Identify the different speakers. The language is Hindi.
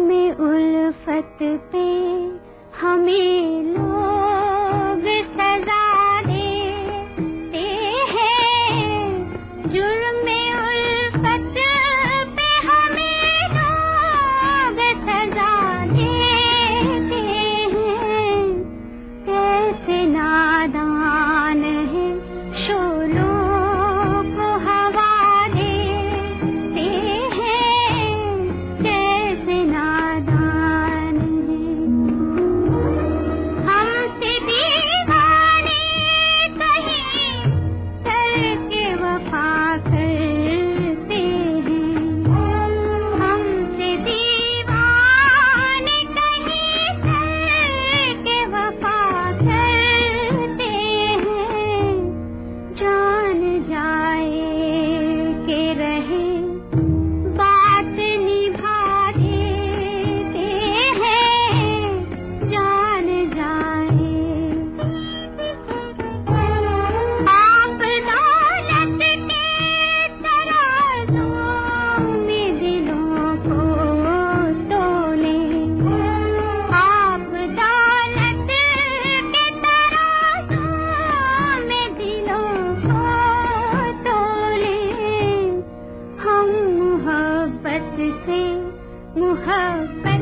Speaker 1: में उल्फत पे हमें लो Muhammad.